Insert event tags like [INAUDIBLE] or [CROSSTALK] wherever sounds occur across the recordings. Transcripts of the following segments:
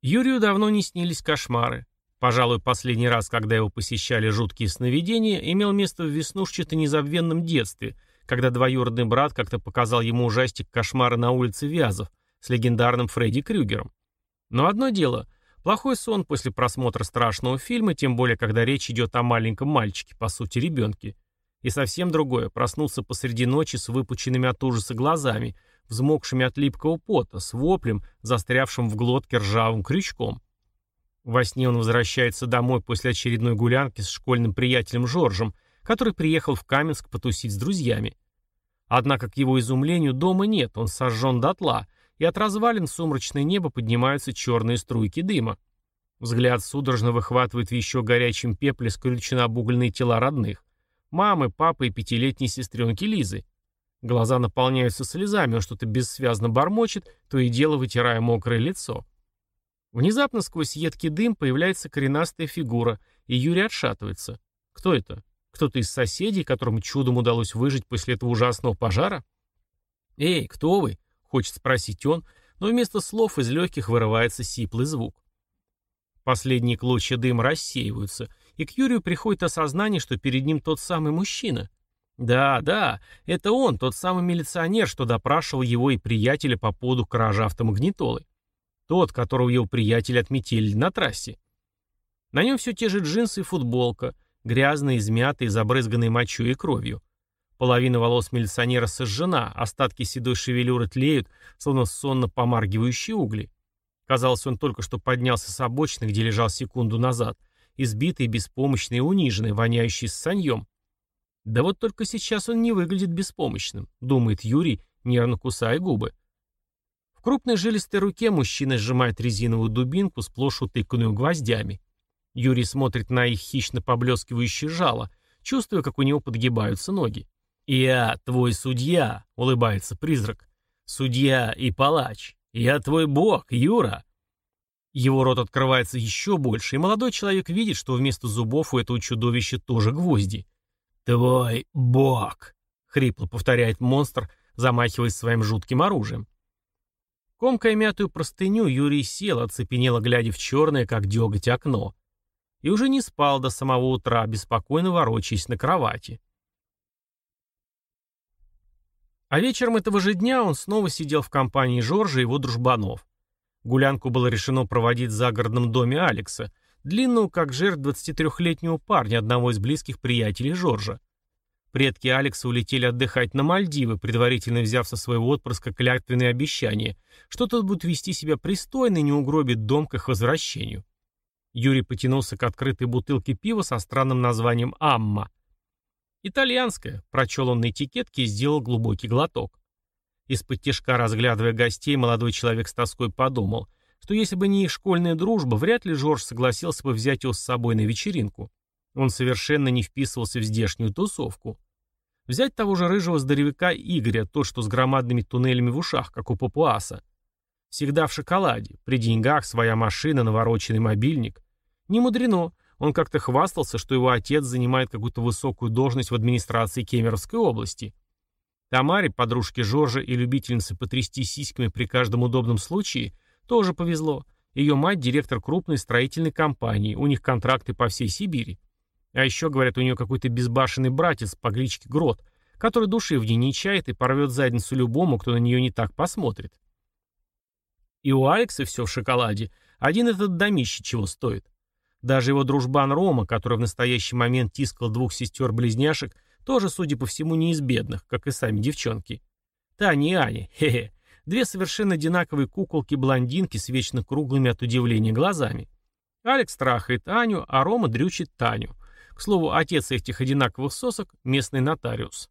Юрию давно не снились кошмары. Пожалуй, последний раз, когда его посещали жуткие сновидения, имел место в веснушчато-незабвенном детстве, когда двоюродный брат как-то показал ему ужастик кошмара на улице Вязов с легендарным Фредди Крюгером. Но одно дело – плохой сон после просмотра страшного фильма, тем более, когда речь идет о маленьком мальчике, по сути, ребенке. И совсем другое – проснуться посреди ночи с выпученными от ужаса глазами – взмокшими от липкого пота, с воплем, застрявшим в глотке ржавым крючком. Во сне он возвращается домой после очередной гулянки с школьным приятелем Жоржем, который приехал в Каменск потусить с друзьями. Однако, к его изумлению, дома нет, он сожжен дотла, и от развалин в сумрачное небо поднимаются черные струйки дыма. Взгляд судорожно выхватывает в еще горячем пепле скрючено обугленные тела родных. Мамы, папы и пятилетней сестренки Лизы. Глаза наполняются слезами, он что-то бессвязно бормочет, то и дело вытирая мокрое лицо. Внезапно сквозь едкий дым появляется коренастая фигура, и Юрий отшатывается. Кто это? Кто-то из соседей, которому чудом удалось выжить после этого ужасного пожара? «Эй, кто вы?» — хочет спросить он, но вместо слов из легких вырывается сиплый звук. Последние клочья дыма рассеиваются, и к Юрию приходит осознание, что перед ним тот самый мужчина. Да, да, это он, тот самый милиционер, что допрашивал его и приятеля по поводу кражи автомагнитолы. Тот, которого его приятель отметили на трассе. На нем все те же джинсы и футболка, грязные, измятые, забрызганные мочой и кровью. Половина волос милиционера сожжена, остатки седой шевелюры тлеют, словно сонно помаргивающие угли. Казалось, он только что поднялся с обочины, где лежал секунду назад, избитый, беспомощный и униженный, воняющий с саньем. Да вот только сейчас он не выглядит беспомощным, думает Юрий, нервно кусая губы. В крупной жилистой руке мужчина сжимает резиновую дубинку, сплошь утыканную гвоздями. Юрий смотрит на их хищно поблескивающее жало, чувствуя, как у него подгибаются ноги. «Я твой судья», — улыбается призрак. «Судья и палач. Я твой бог, Юра». Его рот открывается еще больше, и молодой человек видит, что вместо зубов у этого чудовища тоже гвозди. «Твой бог!» — хрипло повторяет монстр, замахиваясь своим жутким оружием. Комкая мятую простыню, Юрий сел, оцепенело глядя в черное, как деготь, окно. И уже не спал до самого утра, беспокойно ворочаясь на кровати. А вечером этого же дня он снова сидел в компании Жоржа и его дружбанов. Гулянку было решено проводить в загородном доме Алекса — длинную, как жертв 23-летнего парня, одного из близких приятелей Жоржа. Предки Алекса улетели отдыхать на Мальдивы, предварительно взяв со своего отпрыска клятвенные обещания, что тот будет вести себя пристойно и не угробит дом к их возвращению. Юрий потянулся к открытой бутылке пива со странным названием «Амма». «Итальянское», — прочел он на этикетке и сделал глубокий глоток. Из-под тяжка, разглядывая гостей, молодой человек с тоской подумал, что если бы не их школьная дружба, вряд ли Жорж согласился бы взять его с собой на вечеринку. Он совершенно не вписывался в здешнюю тусовку. Взять того же рыжего здоровяка Игоря, тот, что с громадными туннелями в ушах, как у папуаса. Всегда в шоколаде, при деньгах, своя машина, навороченный мобильник. Не мудрено, он как-то хвастался, что его отец занимает какую-то высокую должность в администрации Кемеровской области. Тамаре, подружке Жоржа и любительнице потрясти сиськами при каждом удобном случае – тоже повезло. Ее мать – директор крупной строительной компании, у них контракты по всей Сибири. А еще, говорят, у нее какой-то безбашенный братец по кличке Грот, который души в ней не чает и порвет задницу любому, кто на нее не так посмотрит. И у Алекса все в шоколаде. Один этот домище чего стоит. Даже его дружбан Рома, который в настоящий момент тискал двух сестер-близняшек, тоже, судя по всему, не из бедных, как и сами девчонки. Таня и Аня, [LAUGHS] хе-хе. Две совершенно одинаковые куколки-блондинки с вечно круглыми от удивления глазами. Алекс трахает Аню, а Рома дрючит Таню. К слову, отец этих одинаковых сосок – местный нотариус.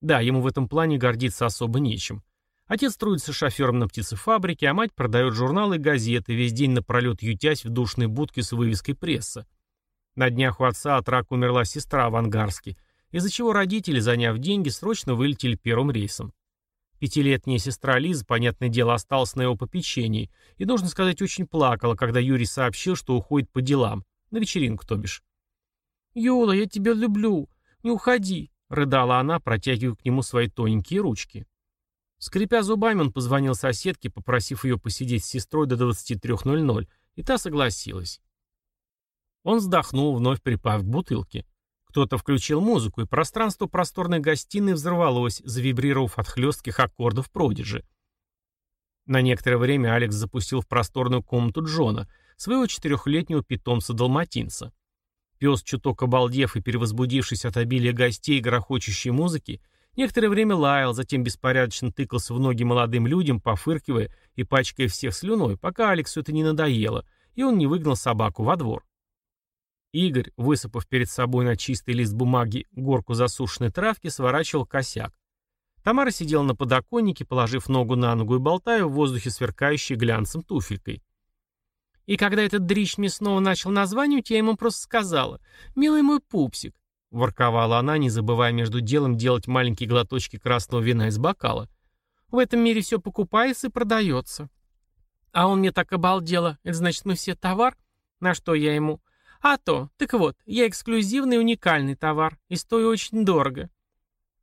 Да, ему в этом плане гордиться особо нечем. Отец трудится шофером на птицефабрике, а мать продает журналы и газеты, весь день напролет ютясь в душной будке с вывеской пресса. На днях у отца от рака умерла сестра в Ангарске, из-за чего родители, заняв деньги, срочно вылетели первым рейсом. Пятилетняя сестра Лиза, понятное дело, осталась на его попечении, и, нужно сказать, очень плакала, когда Юрий сообщил, что уходит по делам, на вечеринку, то бишь. «Юла, я тебя люблю, не уходи», — рыдала она, протягивая к нему свои тоненькие ручки. Скрипя зубами, он позвонил соседке, попросив ее посидеть с сестрой до 23.00, и та согласилась. Он вздохнул, вновь припав к бутылке. Кто-то включил музыку, и пространство просторной гостиной взорвалось, завибрировав от хлестких аккордов продиджи. На некоторое время Алекс запустил в просторную комнату Джона, своего четырехлетнего питомца-далматинца. Пес, чуток обалдев и перевозбудившись от обилия гостей и грохочущей музыки, некоторое время лаял, затем беспорядочно тыкался в ноги молодым людям, пофыркивая и пачкая всех слюной, пока Алексу это не надоело, и он не выгнал собаку во двор. Игорь, высыпав перед собой на чистый лист бумаги горку засушенной травки, сворачивал косяк. Тамара сидела на подоконнике, положив ногу на ногу и болтая в воздухе сверкающей глянцем туфелькой. И когда этот дрищ мне снова начал названивать, я ему просто сказала «Милый мой пупсик», — ворковала она, не забывая между делом делать маленькие глоточки красного вина из бокала. «В этом мире все покупается и продается». А он мне так обалдело, это значит, мы все товар? На что я ему? А то, так вот, я эксклюзивный уникальный товар, и стою очень дорого.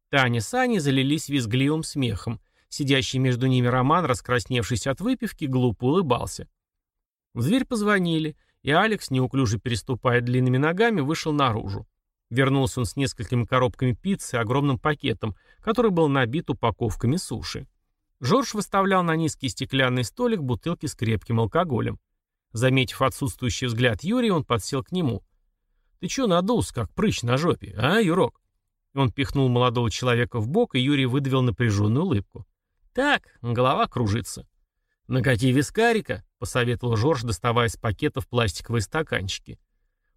Таня с Аней залились визгливым смехом. Сидящий между ними Роман, раскрасневшись от выпивки, глупо улыбался. В дверь позвонили, и Алекс, неуклюже переступая длинными ногами, вышел наружу. Вернулся он с несколькими коробками пиццы и огромным пакетом, который был набит упаковками суши. Жорж выставлял на низкий стеклянный столик бутылки с крепким алкоголем. Заметив отсутствующий взгляд Юрия, он подсел к нему. «Ты чё надулся, как прыщ на жопе, а, Юрок?» Он пихнул молодого человека в бок, и Юрий выдавил напряженную улыбку. «Так, голова кружится». «Накати вискарика», — посоветовал Жорж, доставая из пакетов пластиковые стаканчики.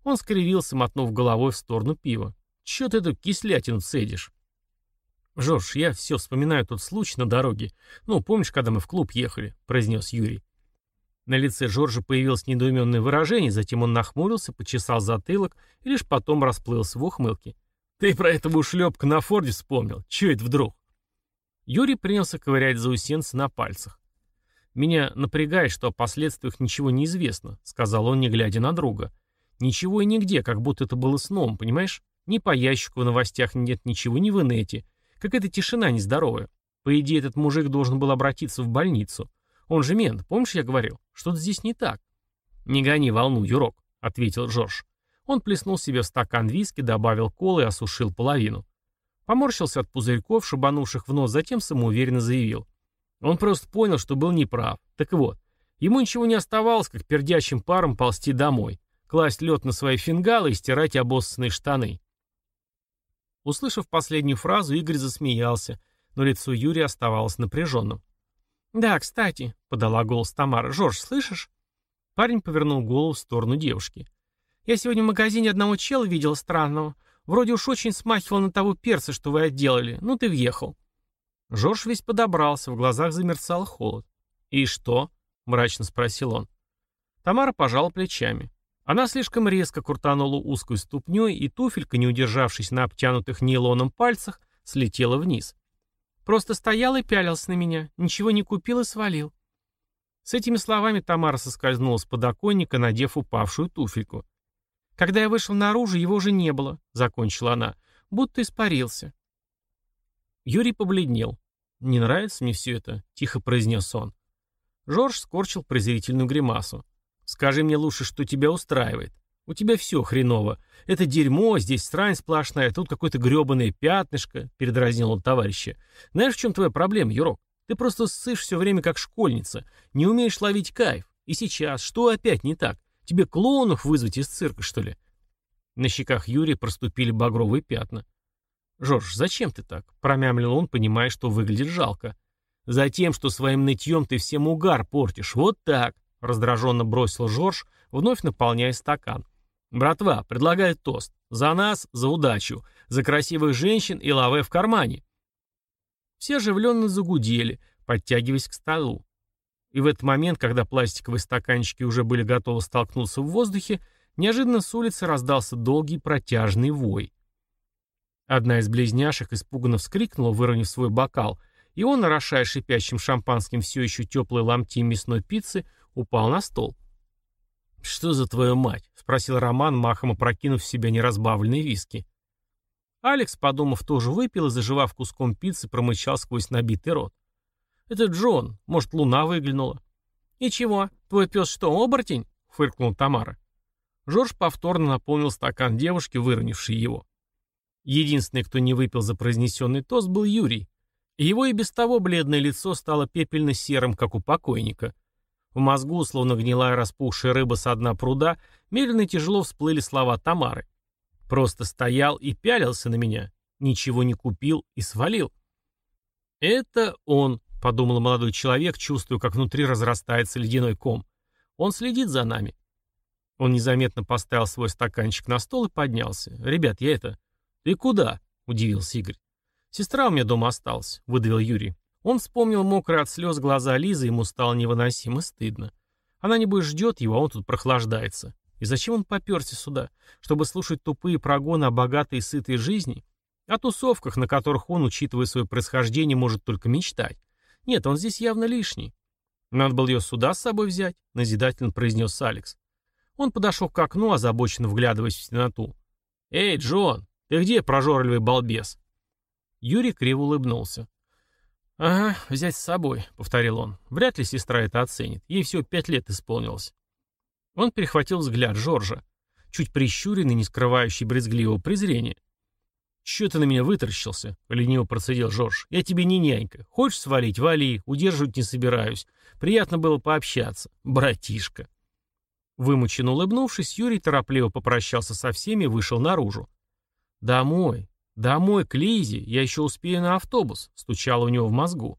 Он скривился, мотнув головой в сторону пива. «Чё ты эту кислятину цедишь?» «Жорж, я все вспоминаю тот случай на дороге. Ну, помнишь, когда мы в клуб ехали?» — произнес Юрий. На лице Жоржа появилось недоуменное выражение, затем он нахмурился, почесал затылок и лишь потом расплылся в ухмылке. «Ты про этого ушлепка на форде вспомнил? Чё это вдруг?» Юрий принялся ковырять заусенцы на пальцах. «Меня напрягает, что о последствиях ничего не известно», — сказал он, не глядя на друга. «Ничего и нигде, как будто это было сном, понимаешь? Ни по ящику в новостях нет ничего, ни в инете. Какая-то тишина нездоровая. По идее, этот мужик должен был обратиться в больницу. Он же мент, помнишь, я говорил? Что-то здесь не так». «Не гони волну, Юрок», — ответил Жорж. Он плеснул себе в стакан виски, добавил колы и осушил половину. Поморщился от пузырьков, шибанувших в нос, затем самоуверенно заявил. Он просто понял, что был неправ. Так вот, ему ничего не оставалось, как пердящим паром ползти домой, класть лед на свои фингалы и стирать обоссанные штаны. Услышав последнюю фразу, Игорь засмеялся, но лицо Юрия оставалось напряженным. «Да, кстати», — подала голос Тамара, — «Жорж, слышишь?» Парень повернул голову в сторону девушки. Я сегодня в магазине одного чела видел странного. Вроде уж очень смахивал на того перца, что вы отделали. Ну ты въехал». Жорж весь подобрался, в глазах замерцал холод. «И что?» — мрачно спросил он. Тамара пожала плечами. Она слишком резко крутанула узкую ступней, и туфелька, не удержавшись на обтянутых нейлоном пальцах, слетела вниз. Просто стоял и пялился на меня, ничего не купил и свалил. С этими словами Тамара соскользнула с подоконника, надев упавшую туфельку. Когда я вышел наружу, его уже не было, закончила она, будто испарился. Юрий побледнел. «Не нравится мне все это», — тихо произнес он. Жорж скорчил презрительную гримасу. «Скажи мне лучше, что тебя устраивает. У тебя все хреново. Это дерьмо, здесь срань сплошная, тут какое-то гребаное пятнышко», — передразнил он товарища. «Знаешь, в чем твоя проблема, Юрок? Ты просто ссышь все время как школьница, не умеешь ловить кайф. И сейчас, что опять не так? Тебе клоунов вызвать из цирка, что ли?» На щеках Юрия проступили багровые пятна. «Жорж, зачем ты так?» — промямлил он, понимая, что выглядит жалко. «Затем, что своим нытьем ты всем угар портишь. Вот так!» — раздраженно бросил Жорж, вновь наполняя стакан. «Братва, предлагаю тост. За нас, за удачу, за красивых женщин и лаве в кармане». Все оживленно загудели, подтягиваясь к столу. И в этот момент, когда пластиковые стаканчики уже были готовы столкнуться в воздухе, неожиданно с улицы раздался долгий протяжный вой. Одна из близняшек испуганно вскрикнула, выронив свой бокал, и он, орошая шипящим шампанским все еще теплой ломти мясной пиццы, упал на стол. «Что за твою мать?» — спросил Роман, махом опрокинув в себя неразбавленные виски. Алекс, подумав, тоже выпил и, заживав куском пиццы, промычал сквозь набитый рот. «Это Джон. Может, луна выглянула». «И чего? Твой пес что, оборотень?» — фыркнула Тамара. Жорж повторно наполнил стакан девушки, выронившей его. Единственный, кто не выпил за произнесенный тост, был Юрий. Его и без того бледное лицо стало пепельно-серым, как у покойника. В мозгу, словно гнилая распухшая рыба со дна пруда, медленно и тяжело всплыли слова Тамары. Просто стоял и пялился на меня, ничего не купил и свалил. «Это он», — подумал молодой человек, чувствуя, как внутри разрастается ледяной ком. «Он следит за нами». Он незаметно поставил свой стаканчик на стол и поднялся. «Ребят, я это...» «Ты куда?» — удивился Игорь. «Сестра у меня дома осталась», — выдавил Юрий. Он вспомнил мокрые от слез глаза Лизы, ему стало невыносимо стыдно. Она, небось, ждет его, а он тут прохлаждается. И зачем он поперся сюда? Чтобы слушать тупые прогоны о богатой и сытой жизни? О тусовках, на которых он, учитывая свое происхождение, может только мечтать. Нет, он здесь явно лишний. Надо было ее сюда с собой взять, назидательно произнес Алекс. Он подошел к окну, озабоченно вглядываясь в темноту. «Эй, Джон, ты где, прожорливый балбес?» Юрий криво улыбнулся. «Ага, взять с собой», — повторил он. «Вряд ли сестра это оценит. Ей всего пять лет исполнилось». Он перехватил взгляд Жоржа, чуть прищуренный, не скрывающий брезгливого презрения. «Чё ты на меня вытаращился?» — лениво процедил Жорж. «Я тебе не нянька. Хочешь свалить? Вали. Удерживать не собираюсь. Приятно было пообщаться. Братишка». Вымученно улыбнувшись, Юрий торопливо попрощался со всеми и вышел наружу. «Домой. «Домой, к Лизе, я еще успею на автобус», — стучало у него в мозгу.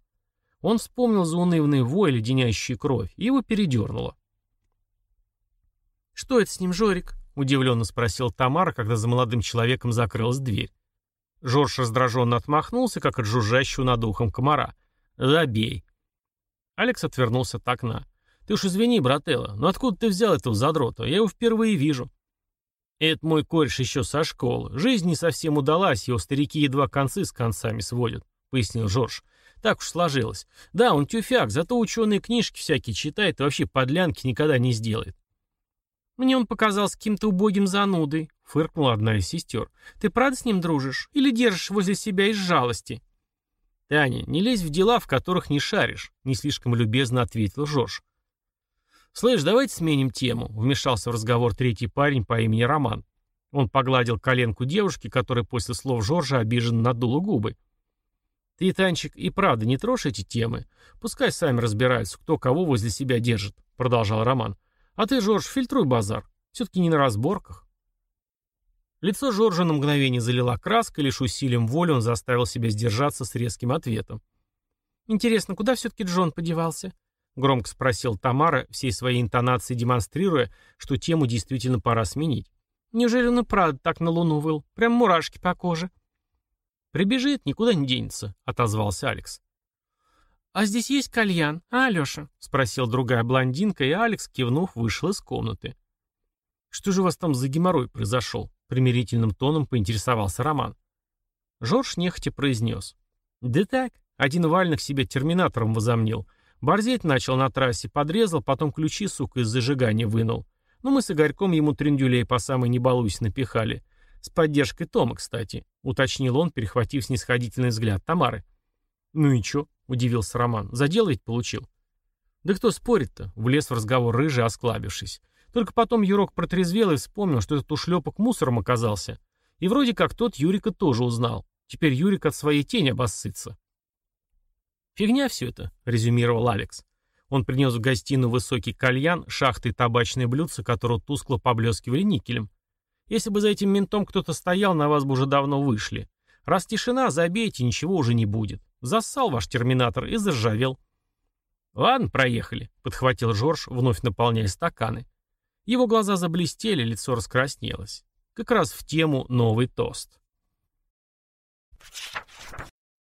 Он вспомнил заунывный вой, леденящий кровь, и его передернуло. «Что это с ним, Жорик?» — удивленно спросил Тамара, когда за молодым человеком закрылась дверь. Жорж раздраженно отмахнулся, как от жужжащего над ухом комара. «Забей». Алекс отвернулся от окна. «Ты уж извини, брателло, но откуда ты взял этого задрота? Я его впервые вижу». «Это мой кореш еще со школы. Жизнь не совсем удалась, его старики едва концы с концами сводят», — пояснил Жорж. «Так уж сложилось. Да, он тюфяк, зато ученые книжки всякие читает и вообще подлянки никогда не сделает». «Мне он показался каким-то убогим занудой», — фыркнула одна из сестер. «Ты правда с ним дружишь? Или держишь возле себя из жалости?» «Таня, не лезь в дела, в которых не шаришь», — не слишком любезно ответил Жорж. «Слышь, давайте сменим тему», — вмешался в разговор третий парень по имени Роман. Он погладил коленку девушки, которая после слов Жоржа обиженно надула губы. «Ты, Танчик, и правда не трожь эти темы. Пускай сами разбираются, кто кого возле себя держит», — продолжал Роман. «А ты, Жорж, фильтруй базар. Все-таки не на разборках». Лицо Жоржа на мгновение залила краска, лишь усилием воли он заставил себя сдержаться с резким ответом. «Интересно, куда все-таки Джон подевался?» Громко спросил Тамара, всей своей интонацией демонстрируя, что тему действительно пора сменить. Неужели он и правда так на луну выл? Прям мурашки по коже. Прибежит, никуда не денется, отозвался Алекс. «А здесь есть кальян, а, Алеша?» — спросил другая блондинка, и Алекс, кивнув, вышел из комнаты. «Что же у вас там за геморрой произошел?» — примирительным тоном поинтересовался Роман. Жорж нехотя произнес. «Да так, один вальных себе терминатором возомнил. Борзеть начал на трассе, подрезал, потом ключи, сука, из зажигания вынул. Ну, мы с Игорьком ему трендюлей по самой не напихали. С поддержкой Тома, кстати, уточнил он, перехватив снисходительный взгляд Тамары. Ну и чё? Удивился Роман. Задел ведь получил. Да кто спорит-то? Влез в разговор рыжий, осклабившись. Только потом Юрок протрезвел и вспомнил, что этот ушлепок мусором оказался. И вроде как тот Юрика тоже узнал. Теперь Юрик от своей тени обоссытся. «Фигня все это», — резюмировал Алекс. Он принес в гостиную высокий кальян, шахты и табачные блюдца, которые тускло поблескивали никелем. Если бы за этим ментом кто-то стоял, на вас бы уже давно вышли. Раз тишина, забейте, ничего уже не будет. Зассал ваш терминатор и заржавел. «Ладно, проехали», — подхватил Жорж, вновь наполняя стаканы. Его глаза заблестели, лицо раскраснелось. Как раз в тему новый тост.